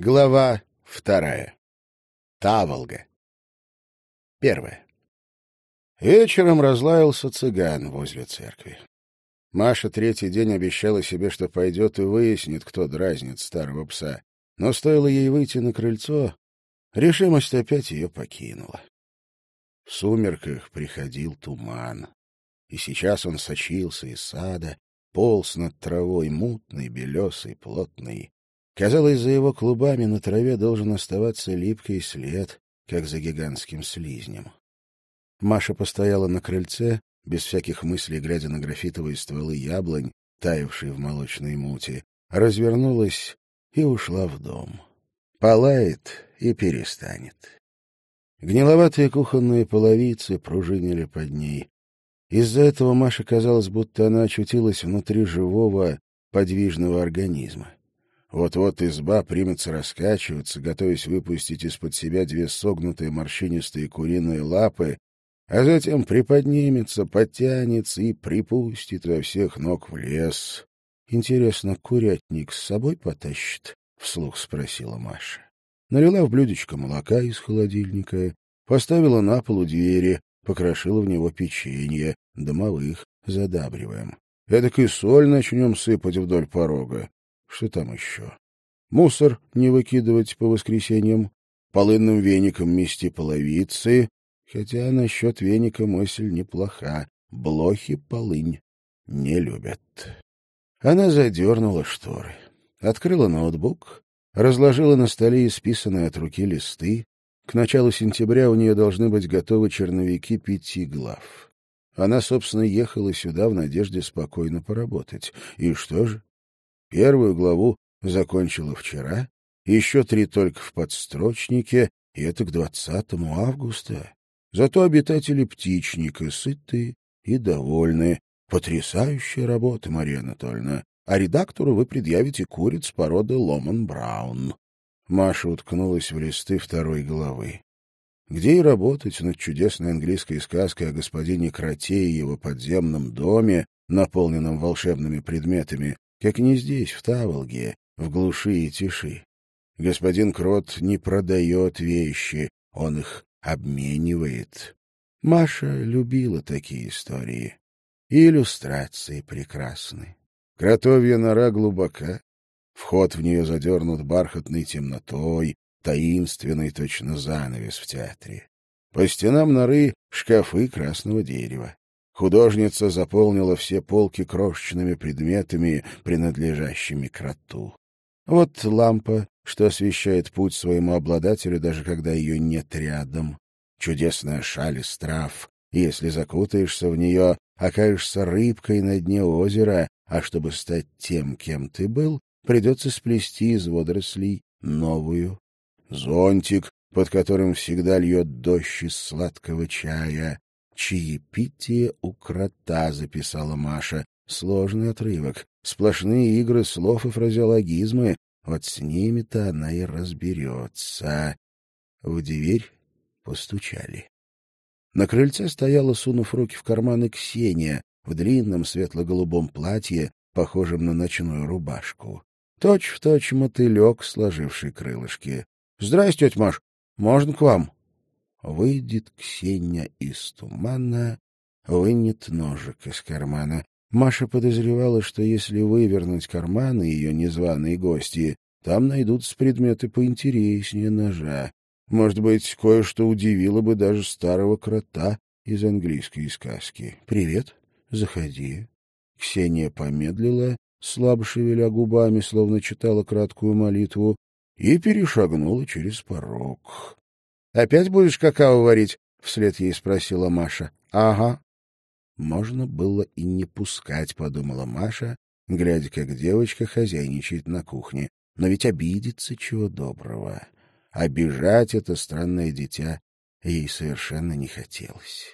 Глава вторая. Таволга. Первая. Вечером разлаялся цыган возле церкви. Маша третий день обещала себе, что пойдет и выяснит, кто дразнит старого пса. Но стоило ей выйти на крыльцо, решимость опять ее покинула. В сумерках приходил туман, и сейчас он сочился из сада, полз над травой мутный, белесый, плотный, Казалось, за его клубами на траве должен оставаться липкий след, как за гигантским слизнем. Маша постояла на крыльце, без всяких мыслей глядя на графитовые стволы яблонь, таявшие в молочной мути, развернулась и ушла в дом. Полает и перестанет. Гниловатые кухонные половицы пружинили под ней. Из-за этого Маше казалось, будто она очутилась внутри живого, подвижного организма. Вот-вот изба примется раскачиваться, готовясь выпустить из-под себя две согнутые морщинистые куриные лапы, а затем приподнимется, подтянется и припустит во всех ног в лес. «Интересно, курятник с собой потащит?» — вслух спросила Маша. Налила в блюдечко молока из холодильника, поставила на полу двери, покрошила в него печенье, домовых, задабриваем. Эдак и соль начнем сыпать вдоль порога. Что там еще? Мусор не выкидывать по воскресеньям, полынным веником мести половицы, хотя насчет веника мысль неплоха. Блохи полынь не любят. Она задернула шторы, открыла ноутбук, разложила на столе исписанные от руки листы. К началу сентября у нее должны быть готовы черновики пяти глав. Она, собственно, ехала сюда в надежде спокойно поработать. И что же? Первую главу закончила вчера, еще три только в подстрочнике, и это к 20 августа. Зато обитатели птичника сыты и довольны. Потрясающая работа, Мария Анатольевна. А редактору вы предъявите куриц породы Ломан Браун. Маша уткнулась в листы второй главы. Где и работать над чудесной английской сказкой о господине Кроте и его подземном доме, наполненном волшебными предметами, как не здесь, в Таволге, в глуши и тиши. Господин Крот не продает вещи, он их обменивает. Маша любила такие истории. И иллюстрации прекрасны. Кротовья нора глубока, вход в нее задернут бархатной темнотой, таинственный точно занавес в театре. По стенам норы шкафы красного дерева. Художница заполнила все полки крошечными предметами, принадлежащими кроту. Вот лампа, что освещает путь своему обладателю, даже когда ее нет рядом. Чудесная шаль из трав. Если закутаешься в нее, окажешься рыбкой на дне озера, а чтобы стать тем, кем ты был, придется сплести из водорослей новую. Зонтик, под которым всегда льет дождь из сладкого чая. «Чаепитие у крота», — записала Маша. Сложный отрывок. Сплошные игры слов и фразеологизмы. Вот с ними-то она и разберется. В дверь постучали. На крыльце стояла, сунув руки в карманы, Ксения в длинном светло-голубом платье, похожем на ночную рубашку. Точь-в-точь точь мотылек, сложивший крылышки. — Здрасте, тетя Маш, можно к вам? Выйдет Ксения из тумана, вынет ножик из кармана. Маша подозревала, что если вывернуть карманы ее незваные гости, там найдутся предметы поинтереснее ножа. Может быть, кое-что удивило бы даже старого крота из английской сказки. «Привет, заходи». Ксения помедлила, слабо шевеля губами, словно читала краткую молитву, и перешагнула через порог. Опять будешь какао варить? — вслед ей спросила Маша. — Ага. Можно было и не пускать, — подумала Маша, глядя, как девочка хозяйничает на кухне. Но ведь обидится чего доброго. Обижать это странное дитя ей совершенно не хотелось.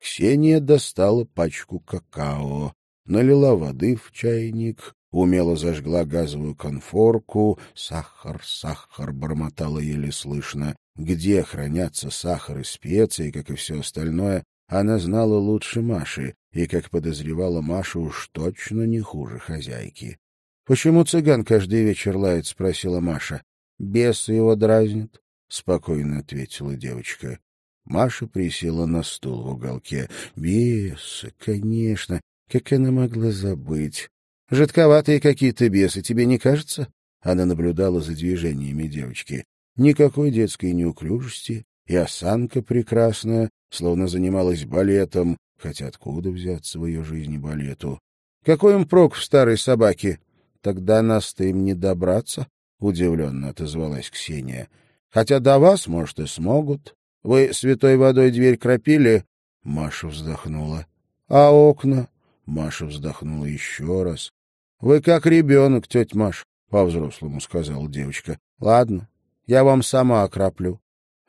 Ксения достала пачку какао, налила воды в чайник, умело зажгла газовую конфорку. «Сахар, сахар!» — бормотала еле слышно. Где хранятся сахар и специи, как и все остальное, она знала лучше Маши, и, как подозревала Маша, уж точно не хуже хозяйки. — Почему цыган каждый вечер лает? — спросила Маша. Бесы его дразнят, — спокойно ответила девочка. Маша присела на стул в уголке. Бесы, конечно. Как она могла забыть? Жидковатые какие-то бесы, тебе не кажется? Она наблюдала за движениями девочки. Никакой детской неуклюжести, и осанка прекрасная, словно занималась балетом, хотя откуда взяться в ее жизни балету? Какой им прок в старой собаке? Тогда нас-то им не добраться, — удивленно отозвалась Ксения. Хотя до вас, может, и смогут. Вы святой водой дверь кропили? Маша вздохнула. А окна? Маша вздохнула еще раз. Вы как ребенок, тетя Маш, по-взрослому сказала девочка. Ладно, я вам сама окроплю.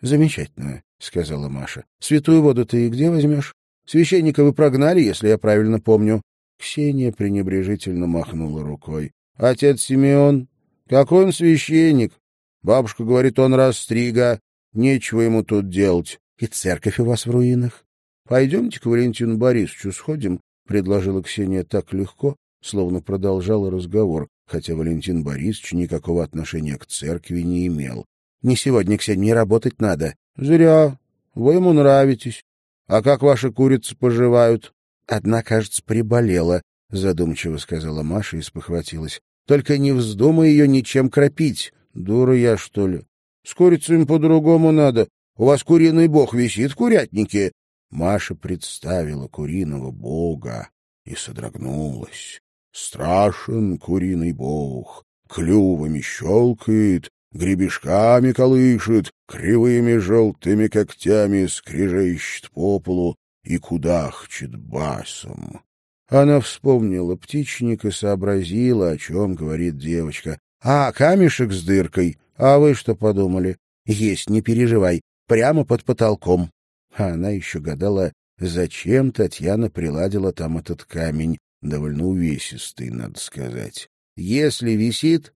Замечательно, сказала Маша. Святую воду ты где возьмешь? Священника вы прогнали, если я правильно помню. Ксения пренебрежительно махнула рукой. Отец Симеон? Какой он священник? Бабушка говорит, он растрига. Нечего ему тут делать. И церковь у вас в руинах. Пойдемте к Валентину Борисовичу сходим, предложила Ксения так легко, словно продолжала разговор, хотя Валентин Борисович никакого отношения к церкви не имел. — Не сегодня, Ксения, работать надо. — Зря. Вы ему нравитесь. А как ваши курицы поживают? — Одна, кажется, приболела, — задумчиво сказала Маша и спохватилась. — Только не вздумай ее ничем кропить. Дура я, что ли? С курицами по-другому надо. У вас куриный бог висит в курятнике. Маша представила куриного бога и содрогнулась. Страшен куриный бог, клювами щелкает, гребешками колышет, кривыми желтыми когтями скрежещет по полу и кудахчет басом. Она вспомнила птичник и сообразила, о чем говорит девочка. — А, камешек с дыркой. А вы что подумали? — Есть, не переживай. Прямо под потолком. А она еще гадала, зачем Татьяна приладила там этот камень, довольно увесистый, надо сказать. Если висит,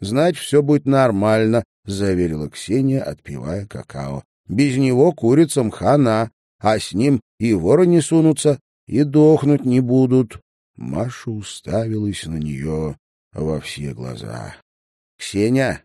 значит, все будет нормально, — заверила Ксения, отпивая какао. Без него курицам хана, а с ним и воры не сунутся, и дохнуть не будут. Маша уставилась на нее во все глаза. — Ксения,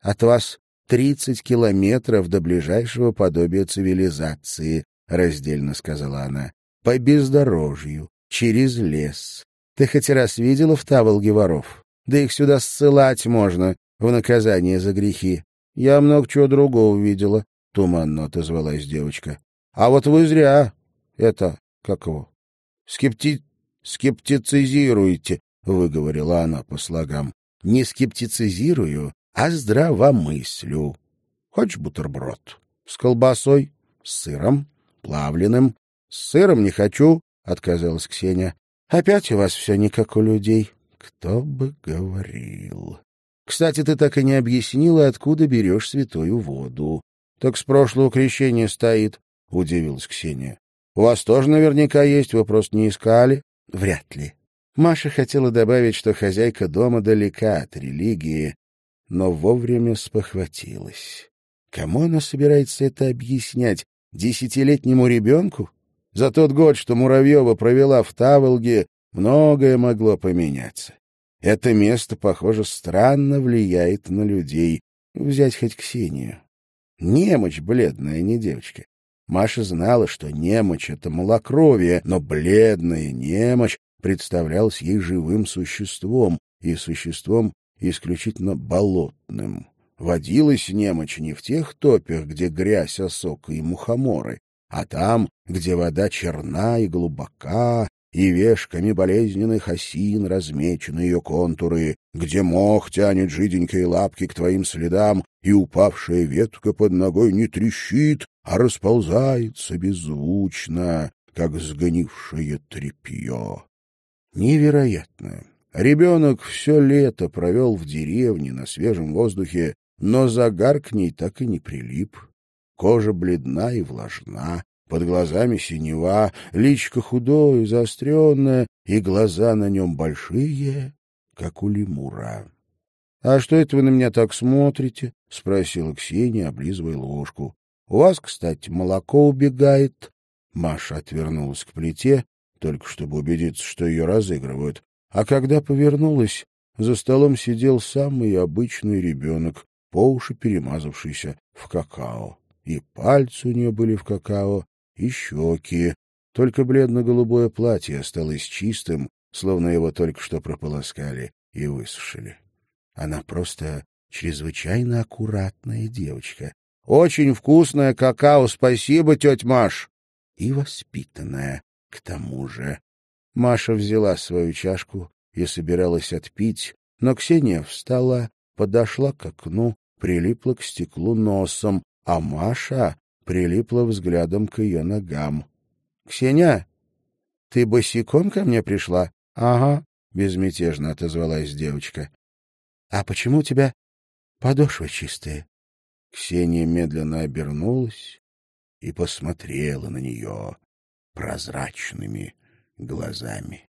от вас тридцать километров до ближайшего подобия цивилизации, — раздельно сказала она, — по бездорожью, через лес. Ты хоть раз видела в Таволге воров? Да их сюда ссылать можно в наказание за грехи. Я много чего другого видела, — туманно отозвалась девочка. А вот вы зря. Это, как его, скепти... скептицизируете, — выговорила она по слогам. Не скептицизирую, а здравомыслю. Хочешь бутерброд? С колбасой? С сыром? Плавленым? С сыром не хочу, — отказалась Ксения. Опять у вас все не как у людей. Кто бы говорил. Кстати, ты так и не объяснила, откуда берешь святую воду. Так с прошлого крещения стоит, — удивилась Ксения. У вас тоже наверняка есть, вы просто не искали? Вряд ли. Маша хотела добавить, что хозяйка дома далека от религии, но вовремя спохватилась. Кому она собирается это объяснять? Десятилетнему ребенку? За тот год, что Муравьева провела в Таволге, многое могло поменяться. Это место, похоже, странно влияет на людей. Взять хоть Ксению. Немочь бледная, не девочка. Маша знала, что немочь — это малокровие, но бледная немочь представлялась ей живым существом, и существом исключительно болотным. Водилась немочь не в тех топях, где грязь, осока и мухоморы, а там, где вода черна и глубока, и вешками болезненных осин размечены ее контуры, где мох тянет жиденькие лапки к твоим следам, и упавшая ветка под ногой не трещит, а расползается беззвучно, как сгнившее тряпье. Невероятно! Ребенок все лето провел в деревне на свежем воздухе, но загар к ней так и не прилип. Кожа бледна и влажна, под глазами синева, личко худое, заостренное, и глаза на нем большие, как у лемура. — А что это вы на меня так смотрите? — спросила Ксения, облизывая ложку. — У вас, кстати, молоко убегает. Маша отвернулась к плите, только чтобы убедиться, что ее разыгрывают. А когда повернулась, за столом сидел самый обычный ребенок, по уши перемазавшийся в какао. И пальцы у нее были в какао, и щеки. Только бледно-голубое платье осталось чистым, словно его только что прополоскали и высушили. Она просто чрезвычайно аккуратная девочка. Очень вкусное какао, спасибо, тетя Маш. И воспитанная, к тому же. Маша взяла свою чашку и собиралась отпить, но Ксения встала, подошла к окну, прилипла к стеклу носом, а Маша прилипла взглядом к ее ногам. — Ксения, ты босиком ко мне пришла? — Ага, — безмятежно отозвалась девочка. — А почему у тебя подошвы чистые? Ксения медленно обернулась и посмотрела на нее прозрачными глазами.